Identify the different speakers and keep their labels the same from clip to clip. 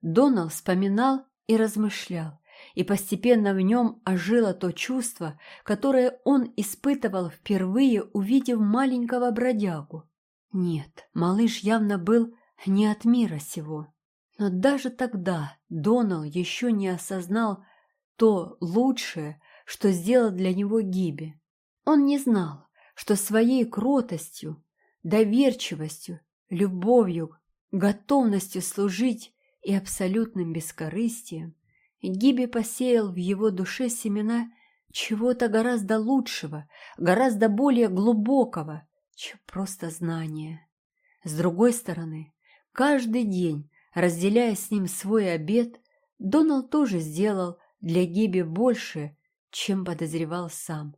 Speaker 1: Донал вспоминал и размышлял, и постепенно в нем ожило то чувство, которое он испытывал впервые, увидев маленького бродягу. Нет, малыш явно был не от мира сего. Но даже тогда Донал еще не осознал то лучшее, что сделал для него Гиби. Он не знал, что своей кротостью, доверчивостью, любовью, готовностью служить и абсолютным бескорыстием Гиби посеял в его душе семена чего-то гораздо лучшего, гораздо более глубокого, чем просто знание. С другой стороны, каждый день, разделяя с ним свой обед, Донал тоже сделал для Гиби больше, чем подозревал сам.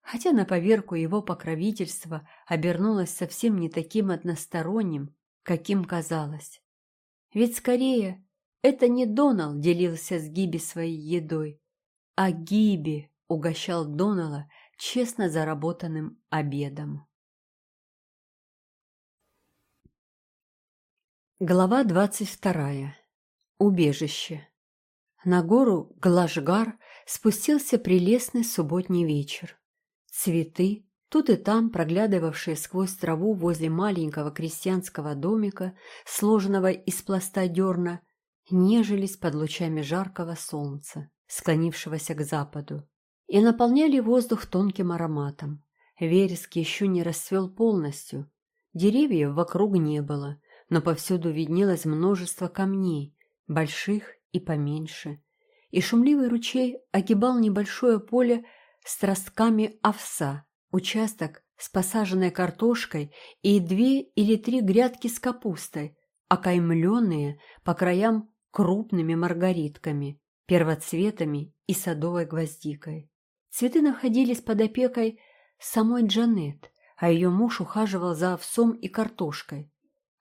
Speaker 1: Хотя на поверку его покровительство обернулось совсем не таким односторонним, каким казалось. Ведь скорее это не Донал делился с Гиби своей едой, а Гиби угощал Донала честно заработанным обедом. Глава двадцать вторая. Убежище. На гору Глажгар спустился прелестный субботний вечер. Цветы, тут и там проглядывавшие сквозь траву возле маленького крестьянского домика, сложенного из пласта дерна, нежились под лучами жаркого солнца, склонившегося к западу, и наполняли воздух тонким ароматом. Вереск еще не расцвел полностью, деревьев вокруг не было, но повсюду виднелось множество камней, больших и поменьше, и шумливый ручей огибал небольшое поле с ростками овса, участок с посаженной картошкой и две или три грядки с капустой, окаймленные по краям крупными маргаритками, первоцветами и садовой гвоздикой. Цветы находились под опекой самой Джанет, а ее муж ухаживал за овсом и картошкой,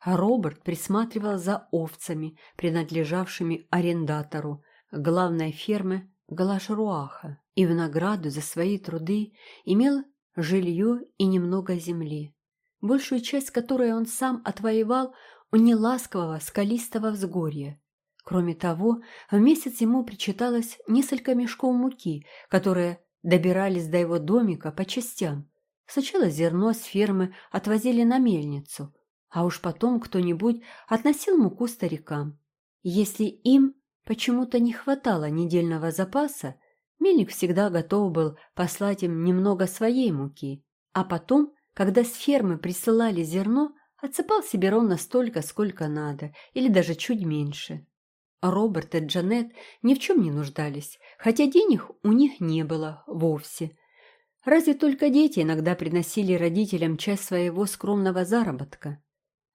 Speaker 1: Роберт присматривал за овцами, принадлежавшими арендатору главной фермы Галашруаха, и в награду за свои труды имел жилье и немного земли, большую часть которой он сам отвоевал у неласкового скалистого взгорья, Кроме того, в месяц ему причиталось несколько мешков муки, которые добирались до его домика по частям. Сначала зерно с фермы отвозили на мельницу, а уж потом кто-нибудь относил муку старикам. Если им почему-то не хватало недельного запаса, мельник всегда готов был послать им немного своей муки, а потом, когда с фермы присылали зерно, отсыпал себе ровно столько, сколько надо, или даже чуть меньше. Роберт и Джанет ни в чем не нуждались, хотя денег у них не было вовсе. Разве только дети иногда приносили родителям часть своего скромного заработка.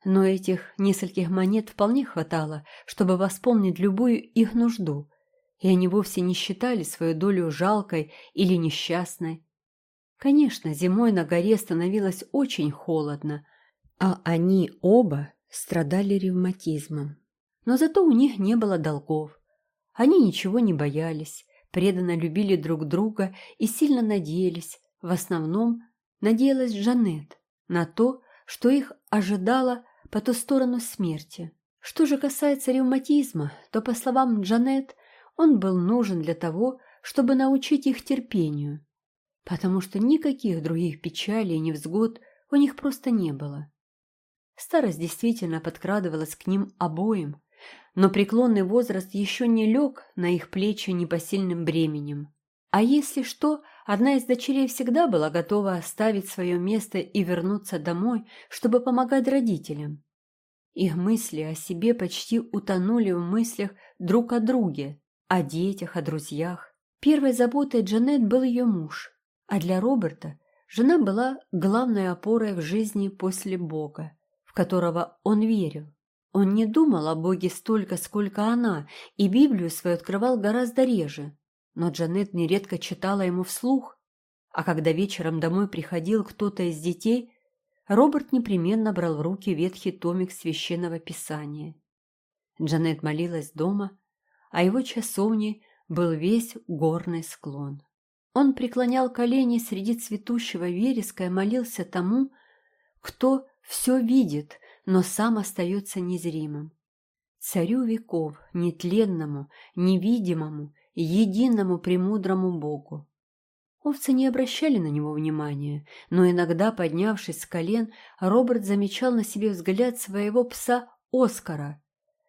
Speaker 1: Но этих нескольких монет вполне хватало, чтобы восполнить любую их нужду, и они вовсе не считали свою долю жалкой или несчастной. Конечно, зимой на горе становилось очень холодно, а они оба страдали ревматизмом. Но зато у них не было долгов. Они ничего не боялись, преданно любили друг друга и сильно надеялись, в основном надеялась Жанет, на то, что их ожидало по ту сторону смерти. Что же касается ревматизма, то, по словам Джанет, он был нужен для того, чтобы научить их терпению, потому что никаких других печалей и невзгод у них просто не было. Старость действительно подкрадывалась к ним обоим, но преклонный возраст еще не лег на их плечи непосильным бременем. А если что, одна из дочерей всегда была готова оставить свое место и вернуться домой, чтобы помогать родителям. Их мысли о себе почти утонули в мыслях друг о друге, о детях, о друзьях. Первой заботой Джанет был ее муж, а для Роберта жена была главной опорой в жизни после Бога, в которого он верил. Он не думал о Боге столько, сколько она, и Библию свою открывал гораздо реже. Но Джанет нередко читала ему вслух, а когда вечером домой приходил кто-то из детей, Роберт непременно брал в руки ветхий томик священного писания. Джанет молилась дома, а его часовней был весь горный склон. Он преклонял колени среди цветущего вереска и молился тому, кто все видит, но сам остается незримым. царю веков, нетленному, невидимому, единому премудрому Богу. Овцы не обращали на него внимания, но иногда, поднявшись с колен, Роберт замечал на себе взгляд своего пса Оскара,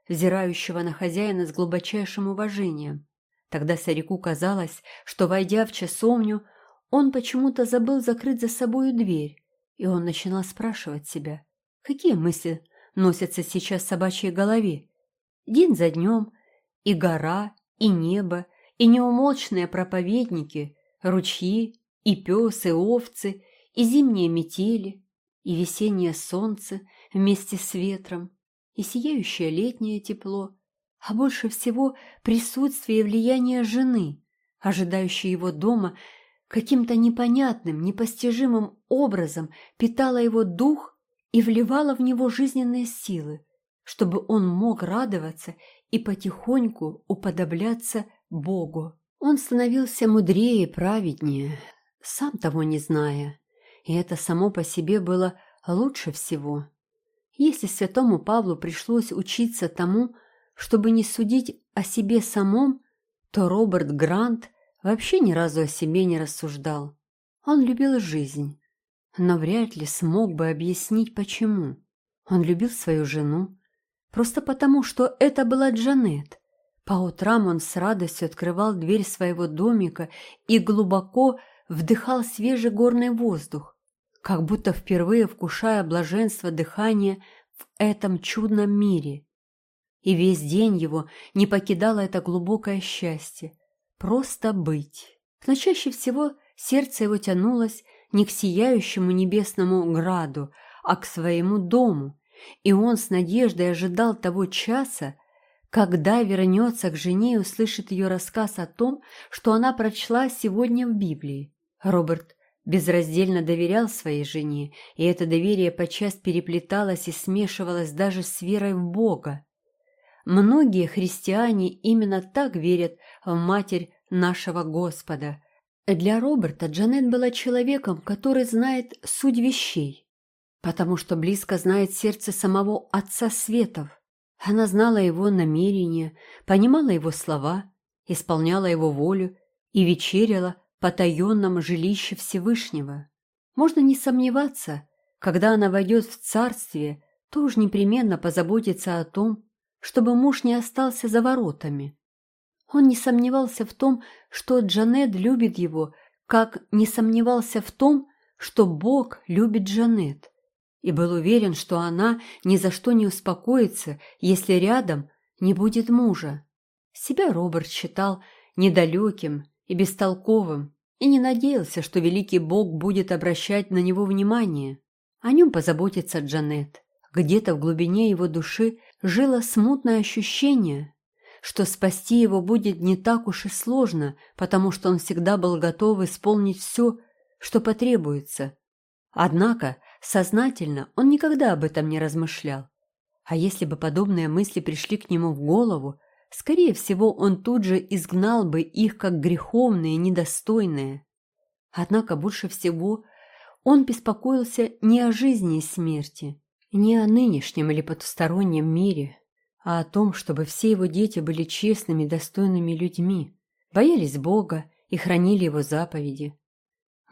Speaker 1: взирающего на хозяина с глубочайшим уважением. Тогда старику казалось, что, войдя в часовню, он почему-то забыл закрыть за собою дверь, и он начинал спрашивать себя, какие мысли носятся сейчас в собачьей голове. День за днем и гора, и небо, и неумолчные проповедники, ручьи, и пес, и овцы, и зимние метели, и весеннее солнце вместе с ветром, и сияющее летнее тепло, а больше всего присутствие и влияние жены, ожидающей его дома, каким-то непонятным, непостижимым образом питала его дух и вливала в него жизненные силы, чтобы он мог радоваться и потихоньку уподобляться Богу. Он становился мудрее и праведнее, сам того не зная, и это само по себе было лучше всего. Если святому Павлу пришлось учиться тому, чтобы не судить о себе самом, то Роберт Грант вообще ни разу о себе не рассуждал. Он любил жизнь, но вряд ли смог бы объяснить, почему. Он любил свою жену, просто потому, что это была Джанет. По утрам он с радостью открывал дверь своего домика и глубоко вдыхал свежий горный воздух, как будто впервые вкушая блаженство дыхания в этом чудном мире. И весь день его не покидало это глубокое счастье – просто быть. Но чаще всего сердце его тянулось не к сияющему небесному граду, а к своему дому, и он с надеждой ожидал того часа, когда вернется к жене и услышит ее рассказ о том, что она прочла сегодня в Библии. Роберт безраздельно доверял своей жене, и это доверие подчас переплеталось и смешивалось даже с верой в Бога. Многие христиане именно так верят в Матерь нашего Господа. Для Роберта Джанет была человеком, который знает суть вещей, потому что близко знает сердце самого Отца Светов. Она знала его намерения, понимала его слова, исполняла его волю и вечеряла потаенном жилище Всевышнего. Можно не сомневаться, когда она войдет в царствие, то уж непременно позаботится о том, чтобы муж не остался за воротами. Он не сомневался в том, что Джанет любит его, как не сомневался в том, что Бог любит Джанет, и был уверен, что она ни за что не успокоится, если рядом не будет мужа. Себя Роберт считал недалеким и бестолковым, и не надеялся, что великий Бог будет обращать на него внимание. О нем позаботится Джанет. Где-то в глубине его души жило смутное ощущение, что спасти его будет не так уж и сложно, потому что он всегда был готов исполнить все, что потребуется. Однако сознательно он никогда об этом не размышлял. А если бы подобные мысли пришли к нему в голову, Скорее всего, он тут же изгнал бы их как греховные, недостойные. Однако больше всего он беспокоился не о жизни и смерти, не о нынешнем или потустороннем мире, а о том, чтобы все его дети были честными, достойными людьми, боялись Бога и хранили его заповеди.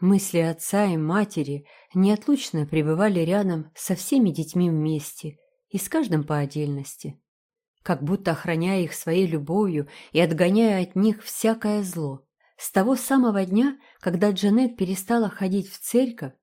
Speaker 1: Мысли отца и матери неотлучно пребывали рядом со всеми детьми вместе и с каждым по отдельности как будто охраняя их своей любовью и отгоняя от них всякое зло. С того самого дня, когда Джанет перестала ходить в церковь,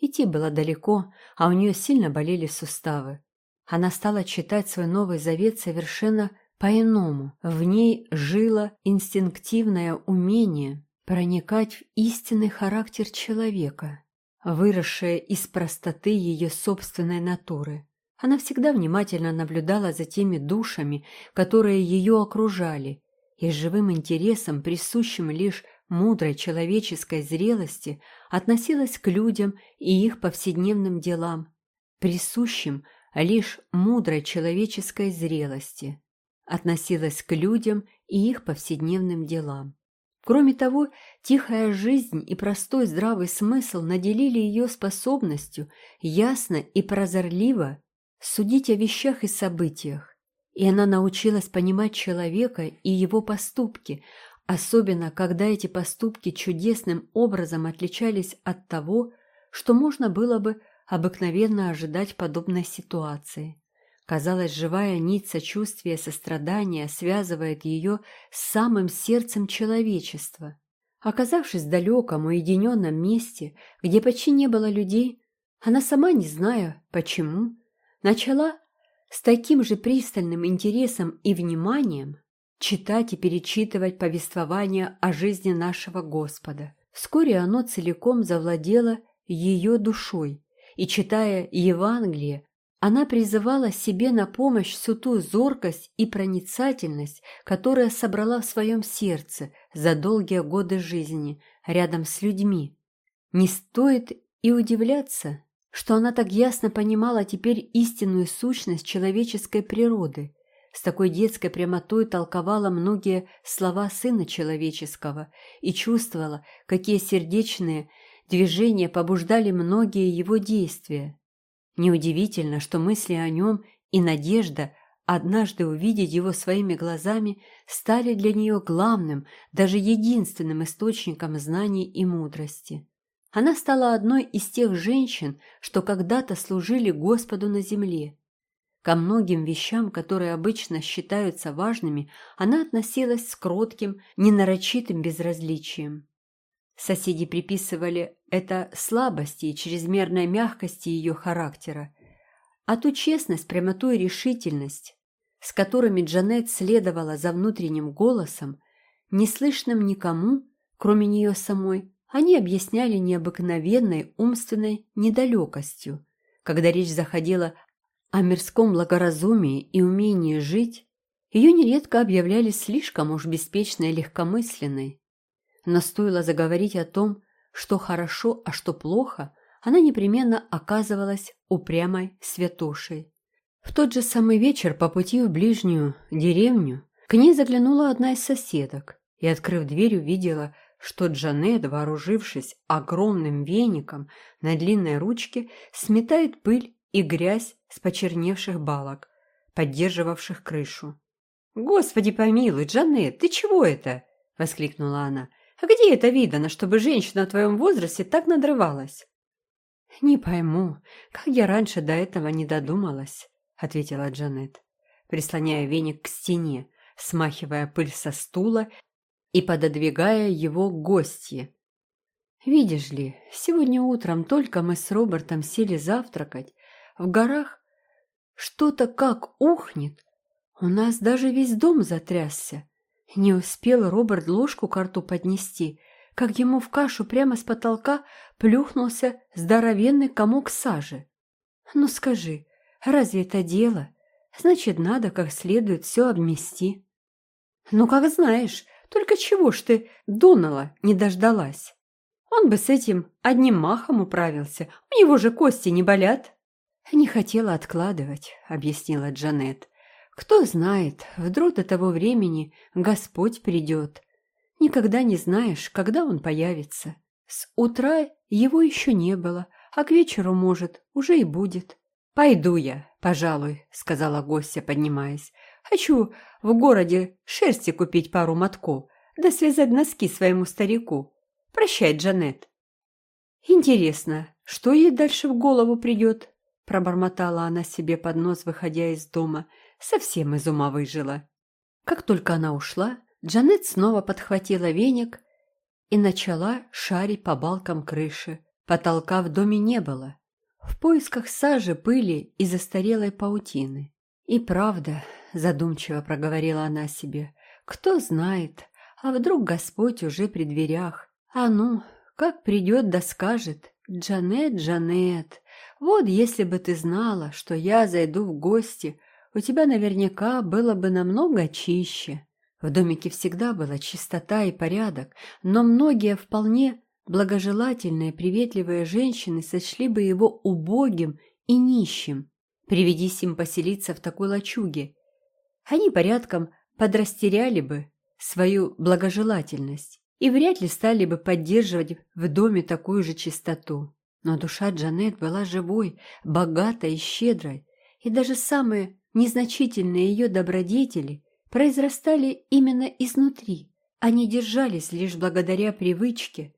Speaker 1: идти было далеко, а у нее сильно болели суставы. Она стала читать свой Новый Завет совершенно по-иному. В ней жило инстинктивное умение проникать в истинный характер человека, выросшее из простоты ее собственной натуры. Она всегда внимательно наблюдала за теми душами, которые ее окружали, и с живым интересом, присущим лишь мудрой человеческой зрелости, относилась к людям и их повседневным делам, присущим лишь мудрой человеческой зрелости, относилась к людям и их повседневным делам. Кроме того, тихая жизнь и простой здравый смысл наделили ее способностью ясно и прозорливо судить о вещах и событиях, и она научилась понимать человека и его поступки, особенно когда эти поступки чудесным образом отличались от того, что можно было бы обыкновенно ожидать подобной ситуации. Казалось, живая нить сочувствия сострадания связывает ее с самым сердцем человечества. Оказавшись в далеком, уединенном месте, где почти не было людей, она сама, не зная почему, начала с таким же пристальным интересом и вниманием читать и перечитывать повествование о жизни нашего Господа. Вскоре оно целиком завладело ее душой, и, читая Евангелие, она призывала себе на помощь всю ту зоркость и проницательность, которая собрала в своем сердце за долгие годы жизни рядом с людьми. Не стоит и удивляться, что она так ясно понимала теперь истинную сущность человеческой природы, с такой детской прямотой толковала многие слова Сына Человеческого и чувствовала, какие сердечные движения побуждали многие его действия. Неудивительно, что мысли о нем и надежда однажды увидеть его своими глазами стали для нее главным, даже единственным источником знаний и мудрости. Она стала одной из тех женщин, что когда-то служили Господу на земле. Ко многим вещам, которые обычно считаются важными, она относилась с кротким, ненарочитым безразличием. Соседи приписывали это слабости и чрезмерной мягкости ее характера, а ту честность, прямоту и решительность, с которыми Джанет следовала за внутренним голосом, неслышным никому, кроме нее самой, они объясняли необыкновенной умственной недалекостью. Когда речь заходила о мирском благоразумии и умении жить, ее нередко объявляли слишком уж беспечной и легкомысленной. Но стоило заговорить о том, что хорошо, а что плохо, она непременно оказывалась упрямой святошей. В тот же самый вечер по пути в ближнюю деревню к ней заглянула одна из соседок и, открыв дверь, увидела, что Джанет, вооружившись огромным веником на длинной ручке, сметает пыль и грязь с почерневших балок, поддерживавших крышу. «Господи помилуй, Джанет, ты чего это?» — воскликнула она. А где это видано, чтобы женщина в твоем возрасте так надрывалась?» «Не пойму, как я раньше до этого не додумалась», — ответила Джанет, прислоняя веник к стене, смахивая пыль со стула и пододвигая его к гостье. «Видишь ли, сегодня утром только мы с Робертом сели завтракать. В горах что-то как ухнет. У нас даже весь дом затрясся. Не успел Роберт ложку к рту поднести, как ему в кашу прямо с потолка плюхнулся здоровенный комок сажи. «Ну скажи, разве это дело? Значит, надо как следует все обмести». «Ну, как знаешь, только чего ж ты Донала не дождалась? Он бы с этим одним махом управился, у него же кости не болят». «Не хотела откладывать», — объяснила Джанет. Кто знает, вдруг до того времени Господь придет. Никогда не знаешь, когда Он появится. С утра его еще не было, а к вечеру, может, уже и будет. «Пойду я, пожалуй», — сказала гостья, поднимаясь. «Хочу в городе шерсти купить пару мотков, да связать носки своему старику. Прощай, Джанет». «Интересно, что ей дальше в голову придет?» — пробормотала она себе под нос, выходя из дома — совсем из ума выжила. Как только она ушла, Джанет снова подхватила веник и начала шарить по балкам крыши. Потолка в доме не было. В поисках сажи, пыли и застарелой паутины. «И правда», — задумчиво проговорила она себе, — «кто знает, а вдруг Господь уже при дверях? А ну, как придет да скажет, Джанет, Джанет, вот если бы ты знала, что я зайду в гости, у тебя наверняка было бы намного чище. В домике всегда была чистота и порядок, но многие вполне благожелательные, приветливые женщины сочли бы его убогим и нищим. Приведись им поселиться в такой лачуге. Они порядком подрастеряли бы свою благожелательность и вряд ли стали бы поддерживать в доме такую же чистоту. Но душа Джанет была живой, богатой и щедрой, и даже самые незначительные ее добродетели произрастали именно изнутри, а не держались лишь благодаря привычке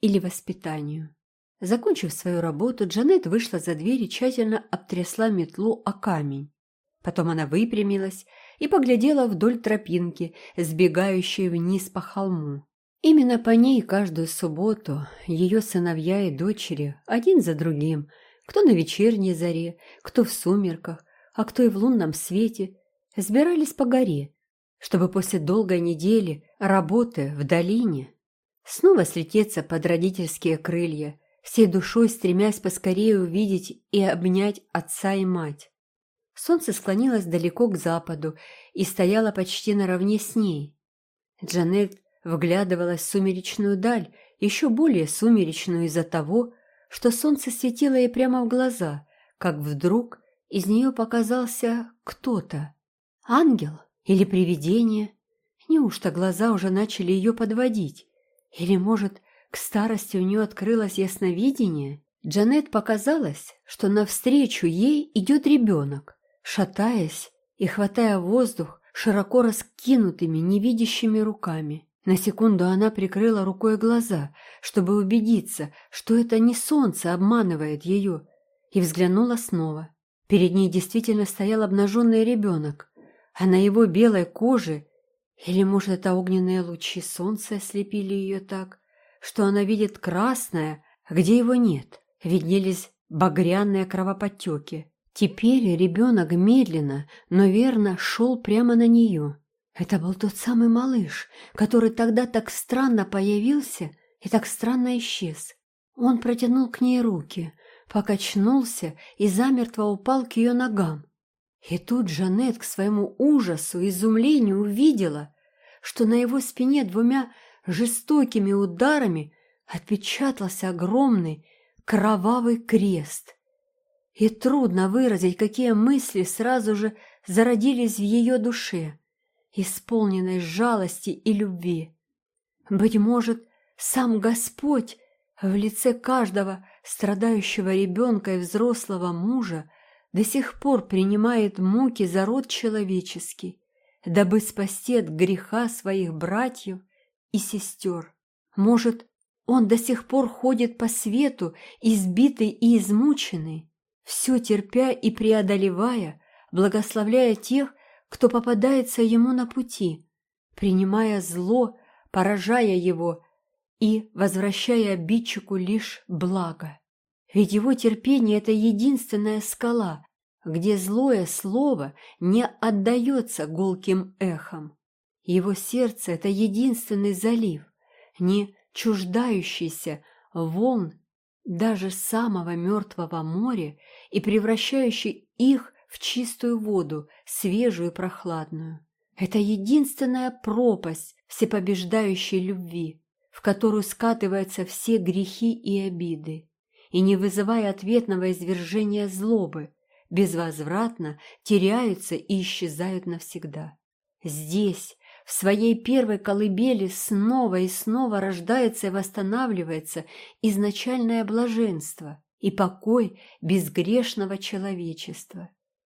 Speaker 1: или воспитанию. Закончив свою работу, Джанет вышла за дверь и тщательно обтрясла метлу о камень. Потом она выпрямилась и поглядела вдоль тропинки, сбегающей вниз по холму. Именно по ней каждую субботу ее сыновья и дочери, один за другим, кто на вечерней заре, кто в сумерках, а кто и в лунном свете, сбирались по горе, чтобы после долгой недели работы в долине снова слететься под родительские крылья, всей душой стремясь поскорее увидеть и обнять отца и мать. Солнце склонилось далеко к западу и стояло почти наравне с ней. Джанет вглядывалась в сумеречную даль, еще более сумеречную из-за того, что солнце светило ей прямо в глаза, как вдруг из нее показался кто-то. Ангел или привидение? Неужто глаза уже начали ее подводить? Или, может, к старости у нее открылось ясновидение? Джанет показалось, что навстречу ей идет ребенок, шатаясь и хватая воздух широко раскинутыми невидящими руками. На секунду она прикрыла рукой глаза, чтобы убедиться, что это не солнце обманывает ее, и взглянула снова. Перед ней действительно стоял обнаженный ребенок, а на его белой коже, или, может, это огненные лучи солнца ослепили ее так, что она видит красное, где его нет, виднелись багряные кровоподтеки. Теперь ребенок медленно, но верно шел прямо на нее. Это был тот самый малыш, который тогда так странно появился и так странно исчез. Он протянул к ней руки, покачнулся и замертво упал к ее ногам. И тут Жанет к своему ужасу и изумлению увидела, что на его спине двумя жестокими ударами отпечатался огромный кровавый крест. И трудно выразить, какие мысли сразу же зародились в ее душе, исполненной жалости и любви. Быть может, сам Господь в лице каждого страдающего ребенка и взрослого мужа до сих пор принимает муки за род человеческий, дабы спасти от греха своих братьев и сестер. Может, он до сих пор ходит по свету, избитый и измученный, все терпя и преодолевая, благословляя тех, кто попадается ему на пути, принимая зло, поражая его и возвращая обидчику лишь благо. Ведь его терпение – это единственная скала, где злое слово не отдается гулким эхом. Его сердце – это единственный залив, не чуждающийся волн даже самого мертвого моря и превращающий их в чистую воду, свежую и прохладную. Это единственная пропасть всепобеждающей любви, в которую скатываются все грехи и обиды, и, не вызывая ответного извержения злобы, безвозвратно теряются и исчезают навсегда. Здесь, в своей первой колыбели снова и снова рождается и восстанавливается изначальное блаженство и покой безгрешного человечества.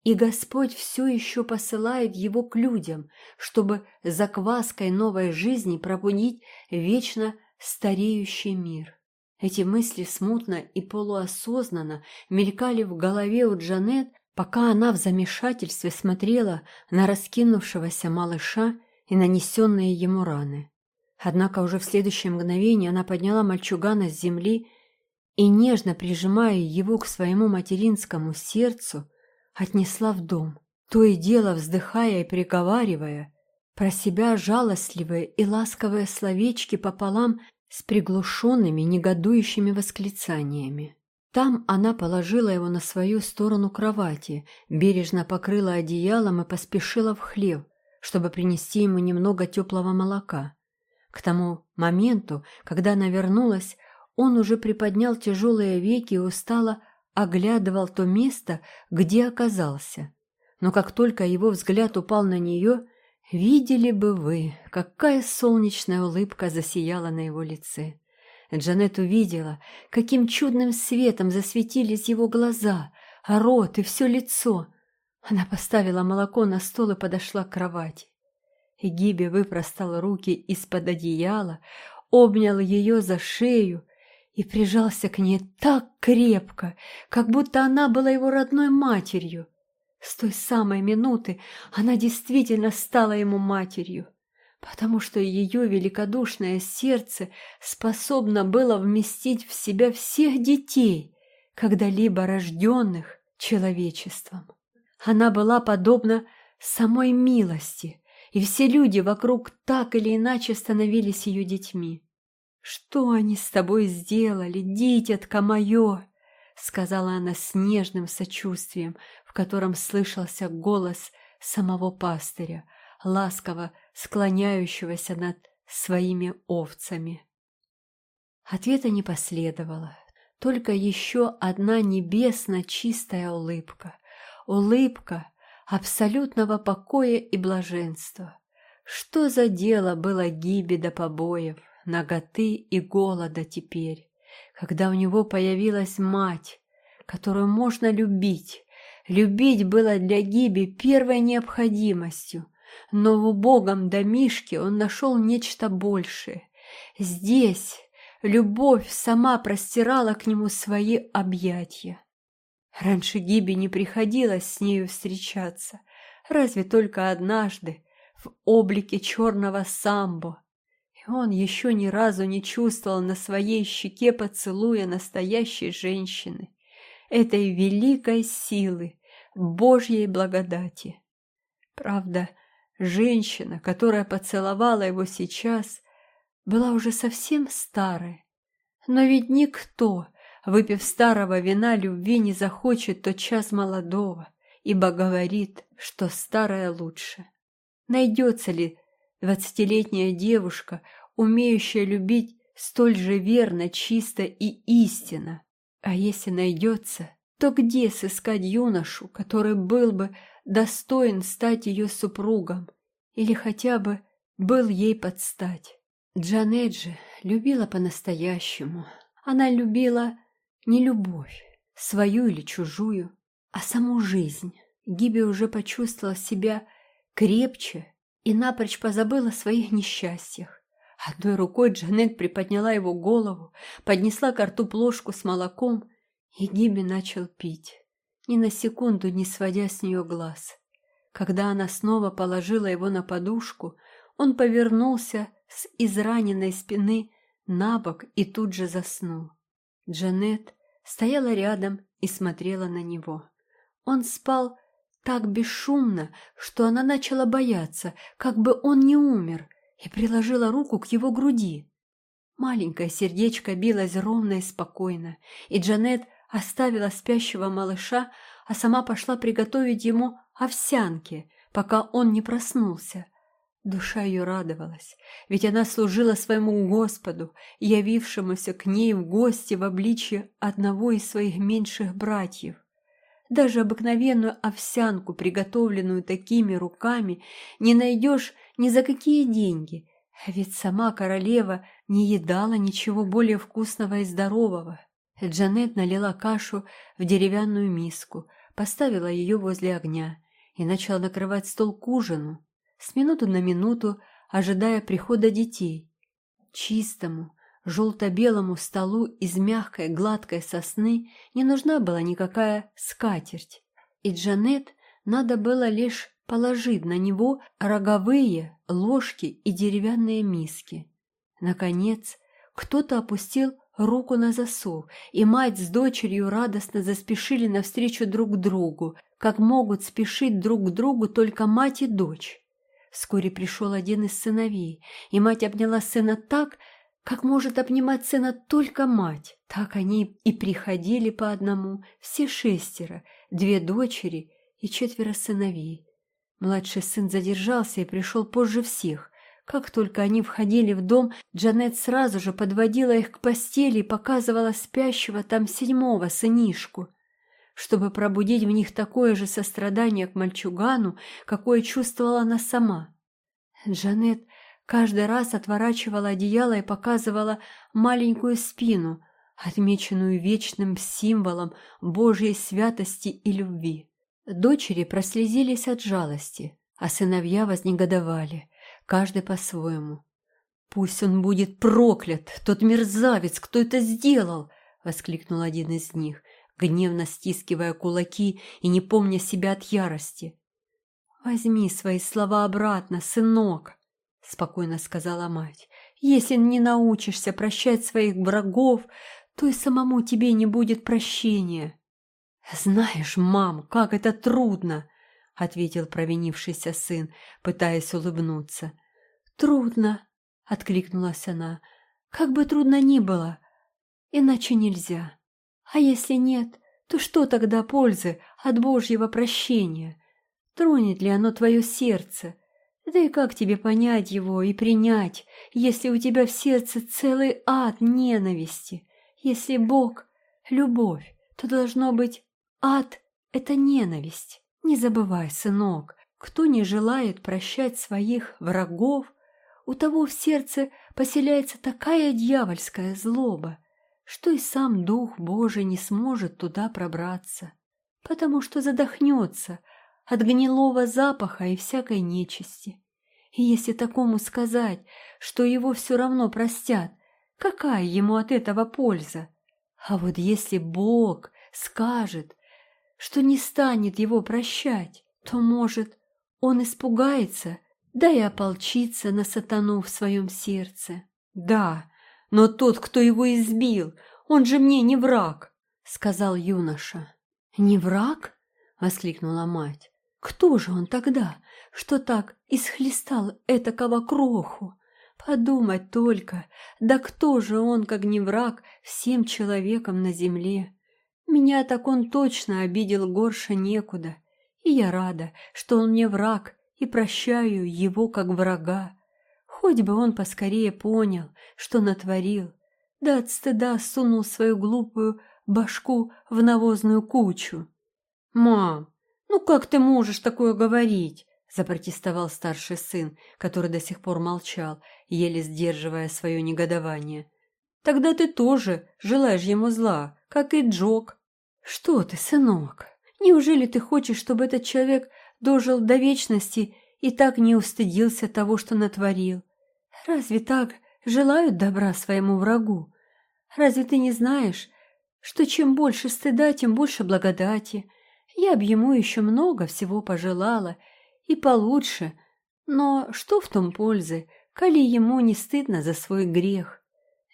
Speaker 1: И Господь все еще посылает его к людям, чтобы закваской новой жизни пробудить вечно стареющий мир. Эти мысли смутно и полуосознанно мелькали в голове у Джанет, пока она в замешательстве смотрела на раскинувшегося малыша и нанесенные ему раны. Однако уже в следующее мгновение она подняла мальчугана с земли и, нежно прижимая его к своему материнскому сердцу, отнесла в дом, то и дело вздыхая и приговаривая, про себя жалостливые и ласковые словечки пополам с приглушенными негодующими восклицаниями. Там она положила его на свою сторону кровати, бережно покрыла одеялом и поспешила в хлев, чтобы принести ему немного теплого молока. К тому моменту, когда она вернулась, он уже приподнял тяжелые веки и устало оглядывал то место, где оказался. Но как только его взгляд упал на нее, видели бы вы, какая солнечная улыбка засияла на его лице. Джанет увидела, каким чудным светом засветились его глаза, рот и все лицо – Она поставила молоко на стол и подошла к кровати. Гиби выпростал руки из-под одеяла, обнял ее за шею и прижался к ней так крепко, как будто она была его родной матерью. С той самой минуты она действительно стала ему матерью, потому что ее великодушное сердце способно было вместить в себя всех детей, когда-либо рожденных человечеством. Она была подобна самой милости, и все люди вокруг так или иначе становились ее детьми. «Что они с тобой сделали, дитятка мое?» — сказала она с нежным сочувствием, в котором слышался голос самого пастыря, ласково склоняющегося над своими овцами. Ответа не последовало, только еще одна небесно чистая улыбка, улыбка абсолютного покоя и блаженства. Что за дело было гиби до побоев, наготы и голода теперь, когда у него появилась мать, которую можно любить. Любить было для Гиби первой необходимостью, но в убогом домишке он нашел нечто большее. Здесь любовь сама простирала к нему свои объятия. Раньше Гиби не приходилось с нею встречаться, разве только однажды в облике черного самбо. И он еще ни разу не чувствовал на своей щеке поцелуя настоящей женщины, этой великой силы, Божьей благодати. Правда, женщина, которая поцеловала его сейчас, была уже совсем старой. Но ведь никто, выпив старого вина любви, не захочет тот час молодого, ибо говорит, что старое лучше. Найдется ли двадцатилетняя девушка, умеющая любить столь же верно, чисто и истинно? А если найдется, то где сыскать юношу, который был бы достоин стать ее супругом или хотя бы был ей подстать? Джанет же любила по-настоящему. Она любила не любовь, свою или чужую, а саму жизнь. Гиби уже почувствовала себя крепче и напрочь позабыла о своих несчастьях. Одной рукой Джанет приподняла его голову, поднесла к рту плошку с молоком, и Гиби начал пить, ни на секунду не сводя с нее глаз. Когда она снова положила его на подушку, он повернулся с израненной спины на бок и тут же заснул. Джанет стояла рядом и смотрела на него. Он спал так бесшумно, что она начала бояться, как бы он не умер, и приложила руку к его груди. Маленькое сердечко билось ровно и спокойно, и Джанет оставила спящего малыша, а сама пошла приготовить ему овсянки, пока он не проснулся. Душа ее радовалась, ведь она служила своему Господу, явившемуся к ней в гости в обличье одного из своих меньших братьев. Даже обыкновенную овсянку, приготовленную такими руками, не найдешь ни за какие деньги, а ведь сама королева не едала ничего более вкусного и здорового. Джанет налила кашу в деревянную миску, поставила ее возле огня и начала накрывать стол к ужину с минуту на минуту ожидая прихода детей. Чистому, желто-белому столу из мягкой гладкой сосны не нужна была никакая скатерть, и Джанет надо было лишь положить на него роговые ложки и деревянные миски. Наконец, кто-то опустил руку на засов, и мать с дочерью радостно заспешили навстречу друг другу, как могут спешить друг к другу только мать и дочь. Вскоре пришел один из сыновей, и мать обняла сына так, как может обнимать сына только мать. Так они и приходили по одному, все шестеро, две дочери и четверо сыновей. Младший сын задержался и пришел позже всех. Как только они входили в дом, Джанет сразу же подводила их к постели и показывала спящего там седьмого сынишку – чтобы пробудить в них такое же сострадание к мальчугану, какое чувствовала она сама. Джанет каждый раз отворачивала одеяло и показывала маленькую спину, отмеченную вечным символом Божьей святости и любви. Дочери прослезились от жалости, а сыновья вознегодовали, каждый по-своему. «Пусть он будет проклят, тот мерзавец, кто это сделал!» — воскликнул один из них, гневно стискивая кулаки и не помня себя от ярости. «Возьми свои слова обратно, сынок!» — спокойно сказала мать. «Если не научишься прощать своих врагов, то и самому тебе не будет прощения». «Знаешь, мам, как это трудно!» — ответил провинившийся сын, пытаясь улыбнуться. «Трудно!» — откликнулась она. «Как бы трудно ни было, иначе нельзя. А если нет, то что тогда пользы от Божьего прощения? Тронет ли оно твое сердце? Да и как тебе понять его и принять, если у тебя в сердце целый ад ненависти? Если Бог — любовь, то должно быть ад — это ненависть. Не забывай, сынок, кто не желает прощать своих врагов, у того в сердце поселяется такая дьявольская злоба, что и сам Дух Божий не сможет туда пробраться, потому что задохнется от гнилого запаха и всякой нечисти. И если такому сказать, что его все равно простят, какая ему от этого польза? А вот если Бог скажет, что не станет его прощать, то, может, он испугается, да и ополчится на сатану в своем сердце. Да, но тот, кто его избил, он же мне не враг, сказал юноша. Не враг? воскликнула мать. Кто же он тогда, что так исхлестал этакого кроху? Подумать только, да кто же он, как не враг, всем человеком на земле? Меня так он точно обидел горше некуда, и я рада, что он мне враг, и прощаю его как врага. Хоть бы он поскорее понял, что натворил, да от стыда сунул свою глупую башку в навозную кучу. «Мам, «Ну как ты можешь такое говорить?» – запротестовал старший сын, который до сих пор молчал, еле сдерживая свое негодование. «Тогда ты тоже желаешь ему зла, как и Джок». «Что ты, сынок? Неужели ты хочешь, чтобы этот человек дожил до вечности и так не устыдился того, что натворил? Разве так желают добра своему врагу? Разве ты не знаешь, что чем больше стыда, тем больше благодати?» Я б ему еще много всего пожелала, и получше, но что в том пользы, коли ему не стыдно за свой грех?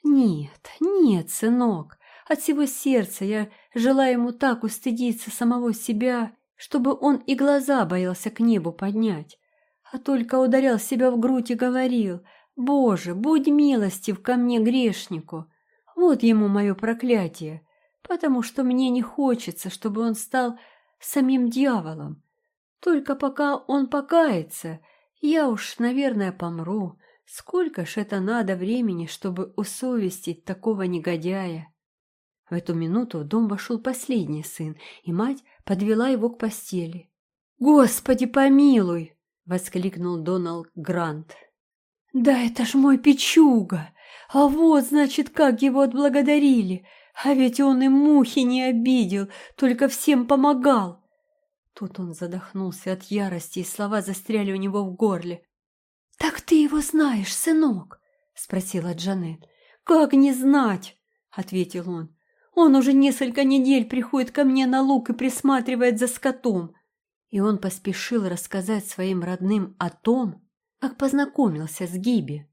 Speaker 1: Нет, нет, сынок, от всего сердца я желаю ему так устыдиться самого себя, чтобы он и глаза боялся к небу поднять, а только ударял себя в грудь и говорил, «Боже, будь милостив ко мне, грешнику!» Вот ему мое проклятие, потому что мне не хочется, чтобы он стал самим дьяволом. Только пока он покается, я уж, наверное, помру. Сколько ж это надо времени, чтобы усовестить такого негодяя? В эту минуту в дом вошел последний сын, и мать подвела его к постели. «Господи, помилуй!» — воскликнул Доналд Грант. «Да это ж мой печуга! А вот, значит, как его отблагодарили! А ведь он и мухи не обидел, только всем помогал. Тут он задохнулся от ярости, и слова застряли у него в горле. «Так ты его знаешь, сынок?» — спросила Джанет. «Как не знать?» — ответил он. «Он уже несколько недель приходит ко мне на луг и присматривает за скотом». И он поспешил рассказать своим родным о том, как познакомился с Гиби.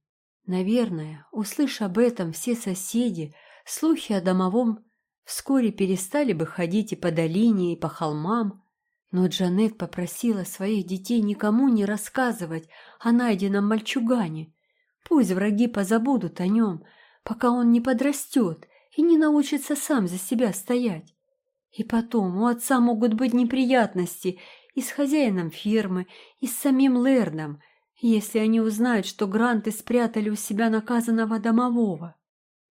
Speaker 1: Наверное, услышав об этом все соседи, слухи о домовом вскоре перестали бы ходить и по долине, и по холмам, но Джанет попросила своих детей никому не рассказывать о найденном мальчугане. Пусть враги позабудут о нем, пока он не подрастет и не научится сам за себя стоять. И потом у отца могут быть неприятности и с хозяином фермы, и с самим Лердом, если они узнают, что гранты спрятали у себя наказанного домового.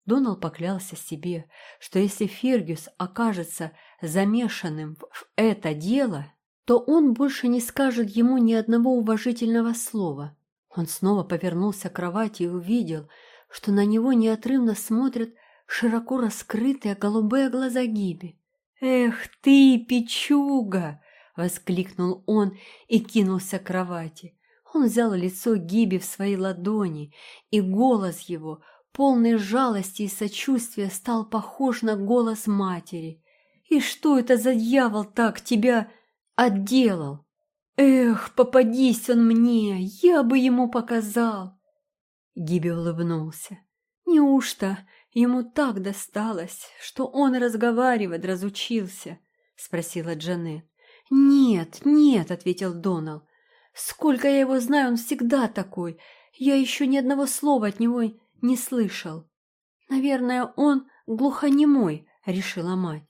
Speaker 1: Донал поклялся себе, что если Фергюс окажется замешанным в это дело, то он больше не скажет ему ни одного уважительного слова. Он снова повернулся к кровати и увидел, что на него неотрывно смотрят широко раскрытые голубые глаза Гиби. «Эх ты, печуга!» — воскликнул он и кинулся к кровати. Он взял лицо Гиби в свои ладони, и голос его, полный жалости и сочувствия, стал похож на голос матери. «И что это за дьявол так тебя отделал? Эх, попадись он мне, я бы ему показал!» Гиби улыбнулся. «Неужто ему так досталось, что он разговаривать разучился?» — спросила Джанет. «Нет, нет», — ответил Донал. «Сколько я его знаю, он всегда такой. Я еще ни одного слова от него не слышал». «Наверное, он глухонемой», — решила мать.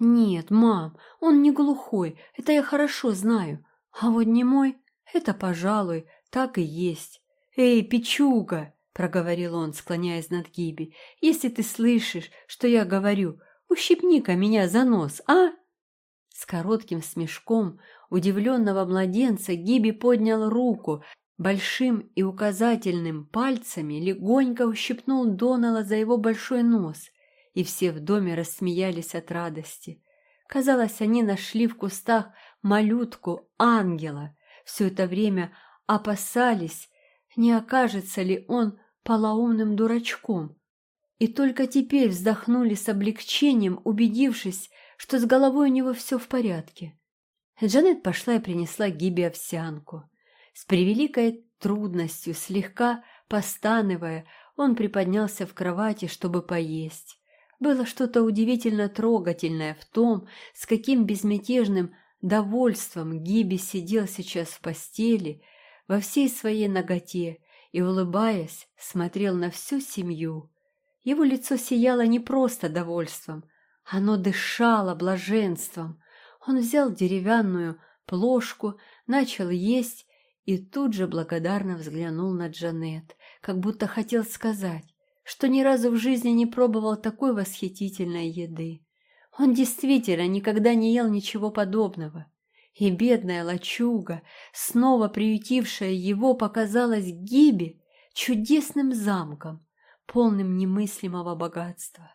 Speaker 1: «Нет, мам, он не глухой, это я хорошо знаю. А вот немой — это, пожалуй, так и есть. Эй, печуга!» — проговорил он, склоняясь над Гиби. «Если ты слышишь, что я говорю, ущипни-ка меня за нос, а?» С коротким смешком удивленного младенца Гиби поднял руку, большим и указательным пальцами легонько ущипнул Донала за его большой нос, и все в доме рассмеялись от радости. Казалось, они нашли в кустах малютку ангела. Все это время опасались, не окажется ли он полоумным дурачком. И только теперь вздохнули с облегчением, убедившись, что с головой у него все в порядке. Джанет пошла и принесла Гиби овсянку. С превеликой трудностью, слегка постанывая, он приподнялся в кровати, чтобы поесть. Было что-то удивительно трогательное в том, с каким безмятежным довольством Гиби сидел сейчас в постели, во всей своей ноготе, и, улыбаясь, смотрел на всю семью. Его лицо сияло не просто довольством, оно дышало блаженством. Он взял деревянную плошку, начал есть и тут же благодарно взглянул на Джанет, как будто хотел сказать, что ни разу в жизни не пробовал такой восхитительной еды. Он действительно никогда не ел ничего подобного. И бедная лачуга, снова приютившая его, показалась Гибе чудесным замком, полным немыслимого богатства.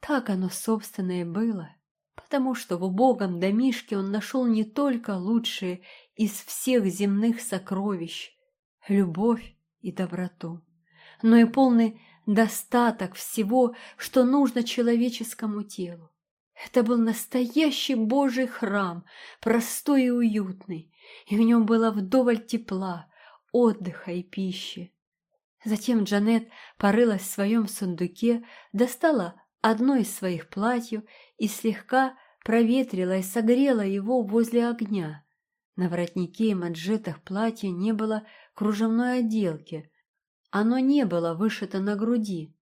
Speaker 1: Так оно, собственно, и было, потому что в убогом домишке он нашел не только лучшие из всех земных сокровищ — любовь и доброту, но и полный достаток всего, что нужно человеческому телу. Это был настоящий Божий храм, простой и уютный, и в нем было вдоволь тепла, отдыха и пищи. Затем Джанет порылась в своем сундуке, достала одно из своих платьев и слегка проветрила и согрела его возле огня. На воротнике и манжетах платья не было кружевной отделки, оно не было вышито на груди.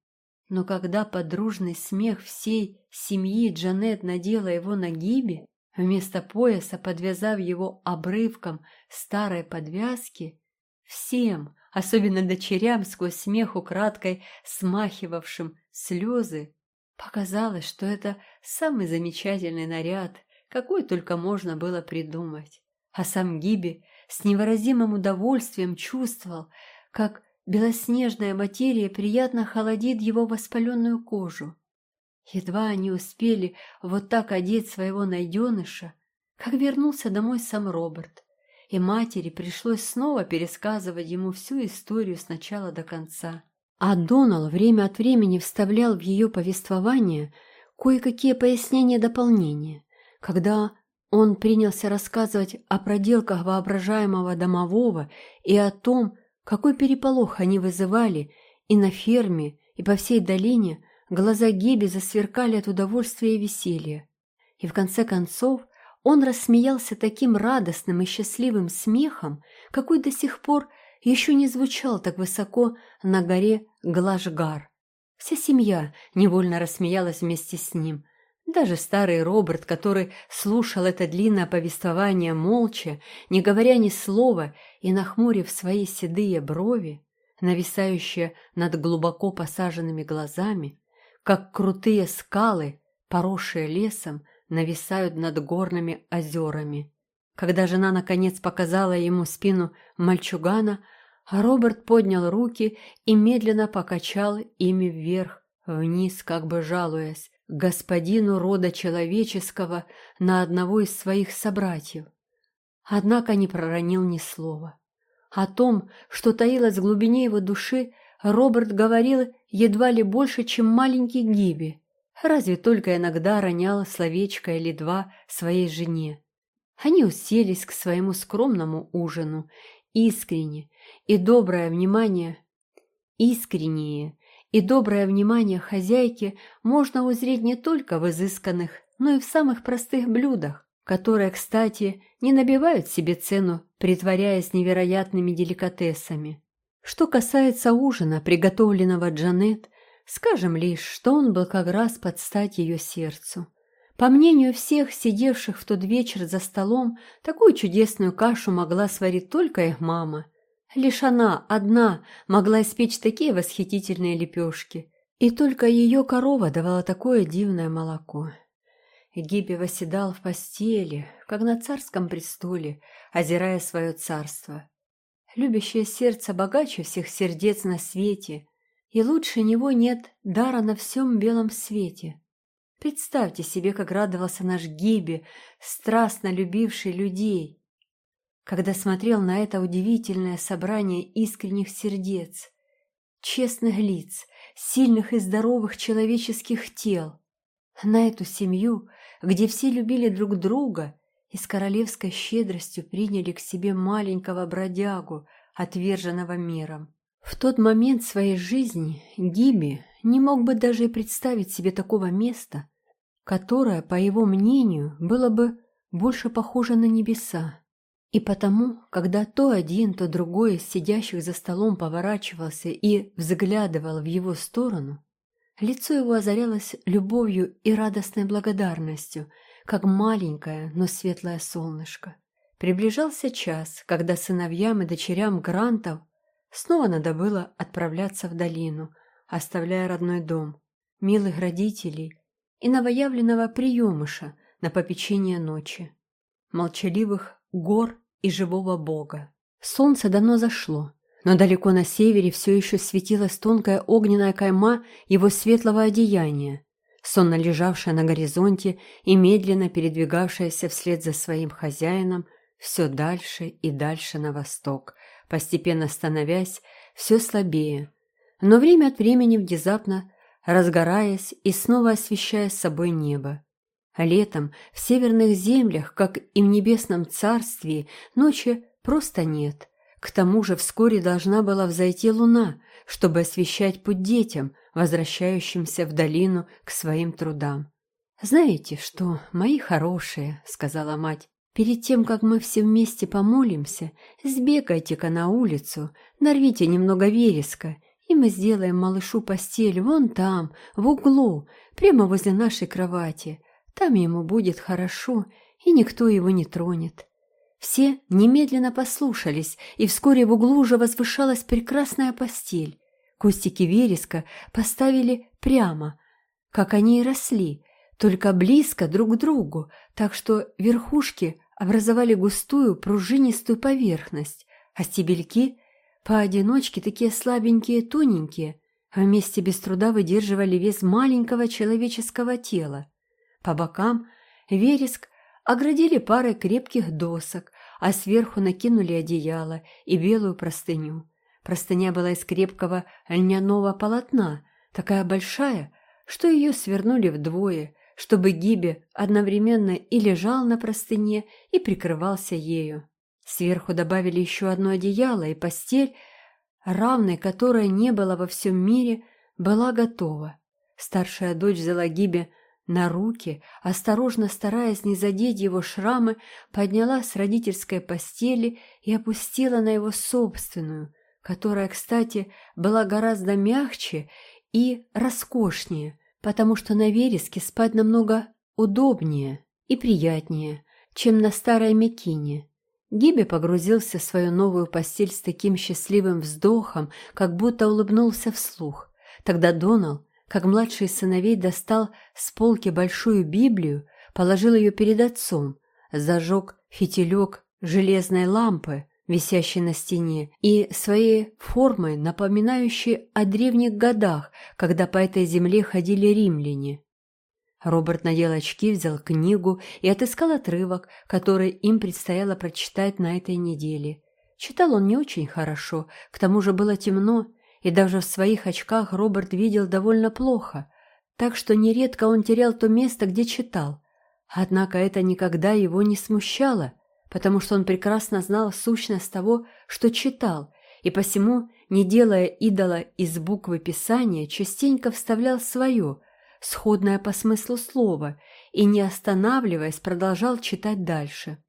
Speaker 1: Но когда подружный смех всей семьи Джанет надела его на гибе, вместо пояса подвязав его обрывком старой подвязки, всем, особенно дочерям, сквозь смех украдкой смахивавшим слезы, Показалось, что это самый замечательный наряд, какой только можно было придумать. А сам Гиби с невыразимым удовольствием чувствовал, как белоснежная материя приятно холодит его воспаленную кожу. Едва они успели вот так одеть своего найденыша, как вернулся домой сам Роберт, и матери пришлось снова пересказывать ему всю историю с начала до конца. А Донал время от времени вставлял в ее повествование кое-какие пояснения дополнения. Когда он принялся рассказывать о проделках воображаемого домового и о том, какой переполох они вызывали и на ферме, и по всей долине, глаза Геби засверкали от удовольствия и веселья. И в конце концов он рассмеялся таким радостным и счастливым смехом, какой до сих пор еще не звучал так высоко на горе Глажгар. Вся семья невольно рассмеялась вместе с ним. Даже старый Роберт, который слушал это длинное повествование молча, не говоря ни слова и нахмурив свои седые брови, нависающие над глубоко посаженными глазами, как крутые скалы, поросшие лесом, нависают над горными озерами. Когда жена наконец показала ему спину мальчугана, Роберт поднял руки и медленно покачал ими вверх, вниз, как бы жалуясь, господину рода человеческого на одного из своих собратьев. однако не проронил ни слова. О том, что таилось в глубине его души, Роберт говорил едва ли больше, чем маленький Гиби, разве только иногда ронял словечко или два своей жене. Они уселись к своему скромному ужину, искренне, и доброе внимание, искреннее и доброе внимание хозяйки можно узреть не только в изысканных, но и в самых простых блюдах, которые, кстати, не набивают себе цену, притворяясь невероятными деликатесами. Что касается ужина, приготовленного Джанет, скажем лишь, что он был как раз под стать ее сердцу. По мнению всех, сидевших в тот вечер за столом, такую чудесную кашу могла сварить только их мама. Лишь она, одна, могла испечь такие восхитительные лепешки. И только ее корова давала такое дивное молоко. Гиби восседал в постели, как на царском престоле, озирая свое царство. Любящее сердце богаче всех сердец на свете, и лучше него нет дара на всем белом свете. Представьте себе, как радовался наш Гиби, страстно любивший людей, когда смотрел на это удивительное собрание искренних сердец, честных лиц, сильных и здоровых человеческих тел, на эту семью, где все любили друг друга и с королевской щедростью приняли к себе маленького бродягу, отверженного миром. В тот момент своей жизни Гиби не мог бы даже и представить себе такого места, которое, по его мнению, было бы больше похоже на небеса. И потому, когда то один, то другой из сидящих за столом поворачивался и взглядывал в его сторону, Лицо его озарялось любовью и радостной благодарностью, как маленькое, но светлое солнышко. Приближался час, когда сыновьям и дочерям Грантов снова надо было отправляться в долину, оставляя родной дом, милых родителей и новоявленного приемыша на попечение ночи, молчаливых гор и живого Бога. Солнце давно зашло, но далеко на севере все еще светилась тонкая огненная кайма его светлого одеяния, сонно лежавшая на горизонте и медленно передвигавшаяся вслед за своим хозяином все дальше и дальше на восток, постепенно становясь все слабее, но время от времени внезапно разгораясь и снова освещая собой небо. Летом в северных землях, как и в небесном царстве, ночи просто нет – к тому же вскоре должна была взойти луна, чтобы освещать путь детям, возвращающимся в долину к своим трудам. «Знаете что, мои хорошие», — сказала мать, — «перед тем, как мы все вместе помолимся, сбегайте-ка на улицу, нарвите немного вереска, и мы сделаем малышу постель вон там, в углу, прямо возле нашей кровати. Там ему будет хорошо, и никто его не тронет. Все немедленно послушались, и вскоре в углу уже возвышалась прекрасная постель. Кустики вереска поставили прямо, как они и росли, только близко друг к другу, так что верхушки образовали густую пружинистую поверхность, а стебельки поодиночке такие слабенькие тоненькие, а вместе без труда выдерживали вес маленького человеческого тела. По бокам вереск оградили парой крепких досок, а сверху накинули одеяло и белую простыню. Простыня была из крепкого льняного полотна, такая большая, что ее свернули вдвое, чтобы Гиби одновременно и лежал на простыне, и прикрывался ею. Сверху добавили еще одно одеяло, и постель, равной которой не было во всем мире, была готова. Старшая дочь взяла Гиби на руки, осторожно стараясь не задеть его шрамы, подняла с родительской постели и опустила на его собственную, которая, кстати, была гораздо мягче и роскошнее, потому что на вереске спать намного удобнее и приятнее, чем на старой мекине. Гиби погрузился в свою новую постель с таким счастливым вздохом, как будто улыбнулся вслух. Тогда Донал как младший сыновей достал с полки большую Библию, положил ее перед отцом, зажег фитилек железной лампы, висящей на стене, и своей формой напоминающей о древних годах, когда по этой земле ходили римляне. Роберт надел очки, взял книгу и отыскал отрывок, который им предстояло прочитать на этой неделе. Читал он не очень хорошо, к тому же было темно, и даже в своих очках Роберт видел довольно плохо, так что нередко он терял то место, где читал. Однако это никогда его не смущало, потому что он прекрасно знал сущность того, что читал, и посему, не делая идола из буквы Писания, частенько вставлял свое, сходное по смыслу слова, и, не останавливаясь, продолжал читать дальше.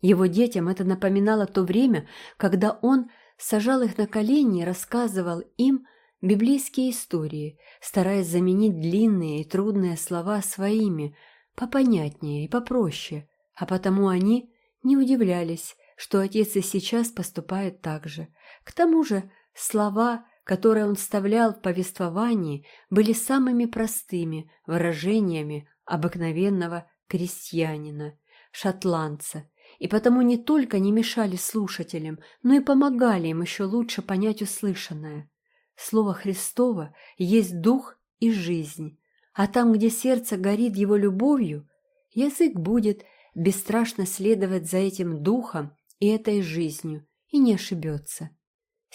Speaker 1: Его детям это напоминало то время, когда он сажал их на колени и рассказывал им библейские истории, стараясь заменить длинные и трудные слова своими, попонятнее и попроще, а потому они не удивлялись, что отец и сейчас поступает так же. К тому же слова, которые он вставлял в повествовании, были самыми простыми выражениями обыкновенного крестьянина, шотландца, и потому не только не мешали слушателям, но и помогали им еще лучше понять услышанное. Слово Христово есть дух и жизнь, а там, где сердце горит его любовью, язык будет бесстрашно следовать за этим духом и этой жизнью, и не ошибется.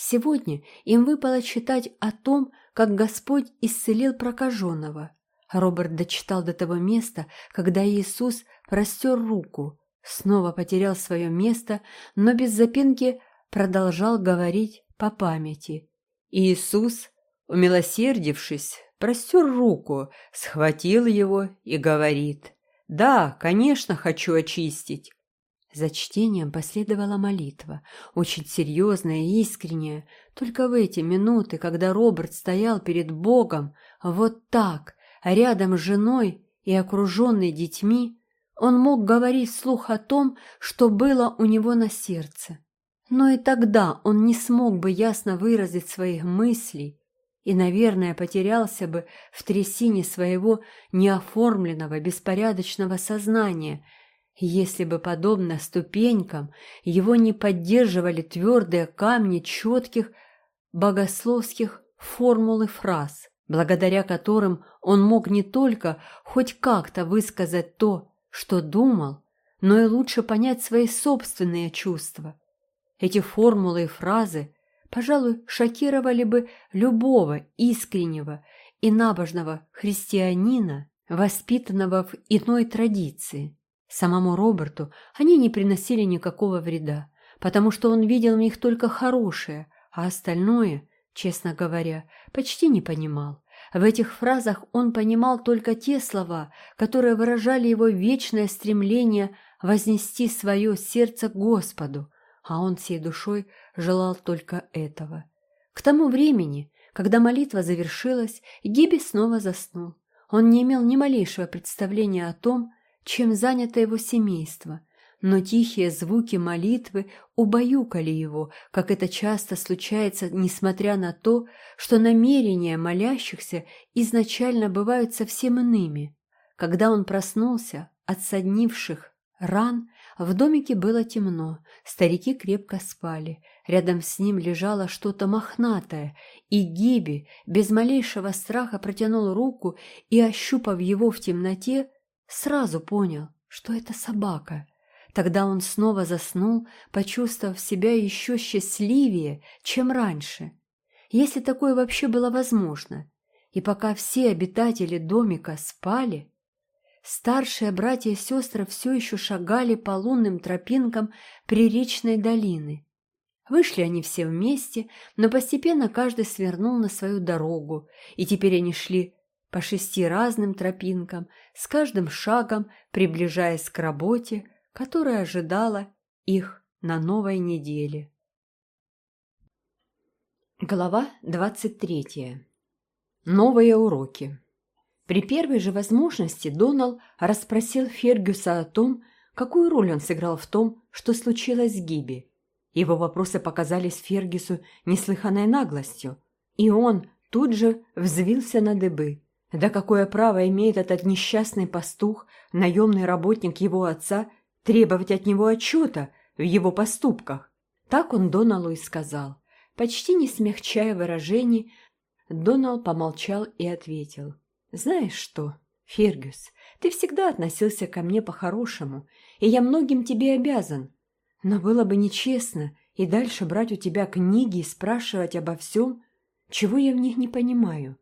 Speaker 1: Сегодня им выпало читать о том, как Господь исцелил прокаженного. Роберт дочитал до того места, когда Иисус простер руку, снова потерял свое место, но без запинки продолжал говорить по памяти. Иисус, умилосердившись, простер руку, схватил его и говорит, «Да, конечно, хочу очистить». За чтением последовала молитва, очень серьезная и искренняя. Только в эти минуты, когда Роберт стоял перед Богом, вот так, рядом с женой и окруженный детьми, он мог говорить вслух о том, что было у него на сердце. Но и тогда он не смог бы ясно выразить своих мыслей и, наверное, потерялся бы в трясине своего неоформленного, беспорядочного сознания, если бы, подобно ступенькам, его не поддерживали твердые камни четких богословских формул и фраз, благодаря которым он мог не только хоть как-то высказать то, что думал, но и лучше понять свои собственные чувства. Эти формулы и фразы, пожалуй, шокировали бы любого искреннего и набожного христианина, воспитанного в иной традиции. Самому Роберту они не приносили никакого вреда, потому что он видел в них только хорошее, а остальное, честно говоря, почти не понимал. В этих фразах он понимал только те слова, которые выражали его вечное стремление вознести свое сердце к Господу, а он всей душой желал только этого. К тому времени, когда молитва завершилась, Гиби снова заснул. Он не имел ни малейшего представления о том, чем занято его семейство, но тихие звуки молитвы убаюкали его, как это часто случается, несмотря на то, что намерения молящихся изначально бывают совсем иными. Когда он проснулся от соднивших ран, в домике было темно, старики крепко спали, рядом с ним лежало что-то мохнатое, и Гиби без малейшего страха протянул руку и, ощупав его в темноте, сразу понял, что это собака. Тогда он снова заснул, почувствовав себя еще счастливее, чем раньше. Если такое вообще было возможно. И пока все обитатели домика спали, старшие братья и сестры все еще шагали по лунным тропинкам приречной долины. Вышли они все вместе, но постепенно каждый свернул на свою дорогу, и теперь они шли по шести разным тропинкам, с каждым шагом приближаясь к работе, которая ожидала их на новой неделе. Глава 23. Новые уроки. При первой же возможности Донал расспросил Фергюса о том, какую роль он сыграл в том, что случилось с Гиби. Его вопросы показались Фергюсу неслыханной наглостью, и он тут же взвился на дыбы. Да какое право имеет этот несчастный пастух, наемный работник его отца, требовать от него отчета в его поступках. Так он Доналу и сказал. Почти не смягчая выражений, Донал помолчал и ответил. «Знаешь что, Фергюс, Ты всегда относился ко мне по-хорошему, и я многим тебе обязан. Но было бы нечестно и дальше брать у тебя книги и спрашивать обо всем, чего я в них не понимаю,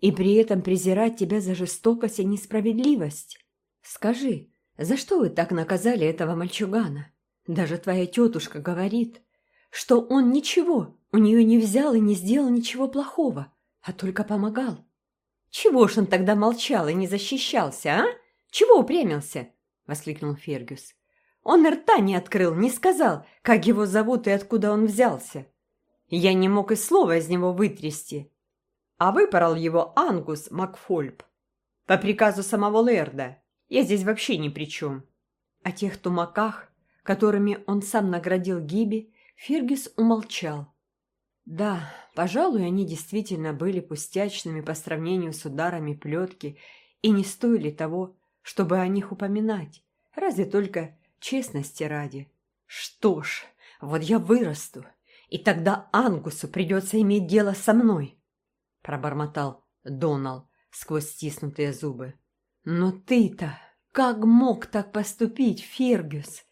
Speaker 1: и при этом презирать тебя за жестокость и несправедливость. Скажи, за что вы так наказали этого мальчугана? Даже твоя тетушка говорит, что он ничего у нее не взял и не сделал ничего плохого, а только помогал. Чего ж он тогда молчал и не защищался, а? Чего упрямился? — воскликнул Фергюс. Он рта не открыл, не сказал, как его зовут и откуда он взялся. Я не мог и слова из него вытрясти. А выпорол его Ангус Макфольб по приказу самого Лерда. Я здесь вообще ни при чем. О тех тумаках, которыми он сам наградил Гиби, Фергюс умолчал. Да, пожалуй, они действительно были пустячными по сравнению с ударами плетки и не стоили того, чтобы о них упоминать, разве только честности ради. Что ж, вот я вырасту, и тогда Ангусу придется иметь дело со мной, пробормотал Донал сквозь стиснутые зубы. Но ты-то как мог так поступить, Фергюс?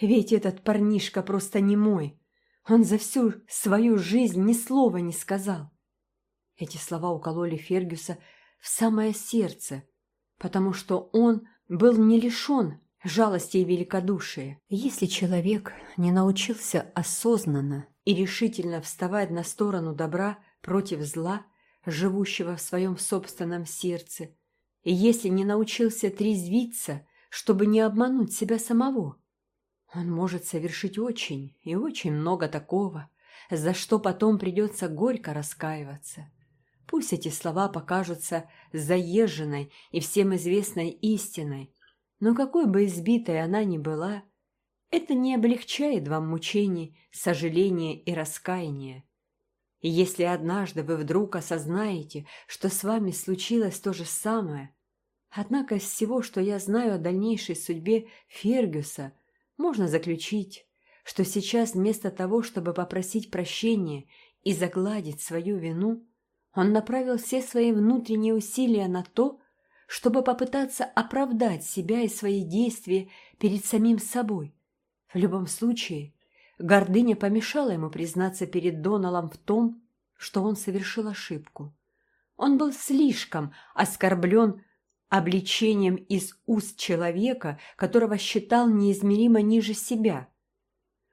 Speaker 1: Ведь этот парнишка просто не мой. Он за всю свою жизнь ни слова не сказал. Эти слова укололи Фергюса в самое сердце, потому что он был не лишен жалости и великодушия. Если человек не научился осознанно и решительно вставать на сторону добра против зла, живущего в своем собственном сердце, и если не научился трезвиться, чтобы не обмануть себя самого, он может совершить очень и очень много такого, за что потом придется горько раскаиваться. Пусть эти слова покажутся заезженной и всем известной истиной, но какой бы избитой она ни была, это не облегчает вам мучений, сожаления и раскаяния. И если однажды вы вдруг осознаете, что с вами случилось то же самое, однако из всего, что я знаю о дальнейшей судьбе Фергюса, можно заключить, что сейчас вместо того, чтобы попросить прощения и загладить свою вину, он направил все свои внутренние усилия на то, чтобы попытаться оправдать себя и свои действия перед самим собой. В любом случае, гордыня помешала ему признаться перед Доналом в том, что он совершил ошибку. Он был слишком оскорблен обличением из уст человека, которого считал неизмеримо ниже себя,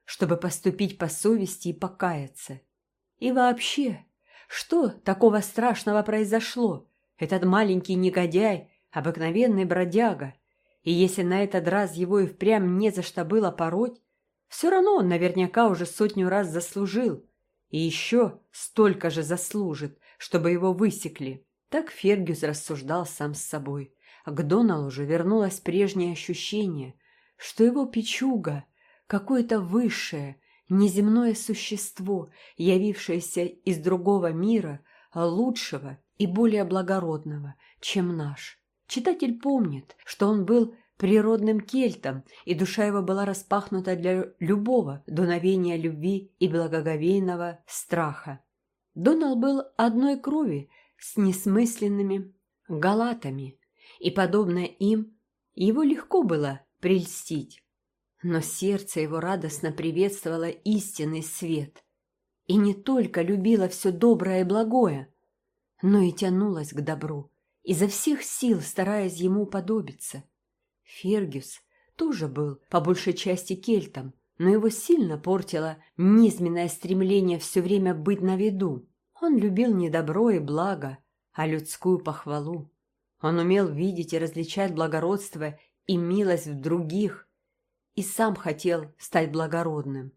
Speaker 1: чтобы поступить по совести и покаяться. И вообще, что такого страшного произошло? Этот маленький негодяй, обыкновенный бродяга, и если на этот раз его и впрямь не за что было пороть, все равно он наверняка уже сотню раз заслужил, и еще столько же заслужит, чтобы его высекли. Так Фергюс рассуждал сам с собой. А к Доналу же вернулось прежнее ощущение, что его печуга — какое-то высшее, неземное существо, явившееся из другого мира, лучшего и более благородного, чем наш. Читатель помнит, что он был природным кельтом, и душа его была распахнута для любого дуновения любви и благоговейного страха. Донал был одной крови с несмысленными галатами, и, подобно им, его легко было прельстить. Но сердце его радостно приветствовало истинный свет и не только любило все доброе и благое, но и тянулось к добру, изо всех сил стараясь ему подобиться. Фергюс тоже был по большей части кельтом, но его сильно портило низменное стремление все время быть на виду. Он любил не добро и благо, а людскую похвалу. Он умел видеть и различать благородство и милость в других, и сам хотел стать благородным.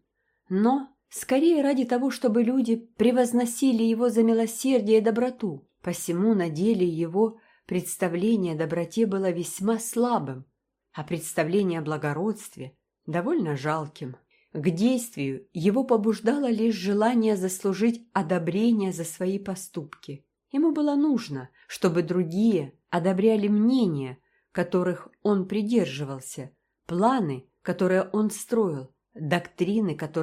Speaker 1: Но скорее ради того, чтобы люди превозносили его за милосердие и доброту. Посему на деле его представление о доброте было весьма слабым, а представление о благородстве довольно жалким. К действию его побуждало лишь желание заслужить одобрение за свои поступки. Ему было нужно, чтобы другие одобряли мнения, которых он придерживался, планы, которые он строил, доктрины, которые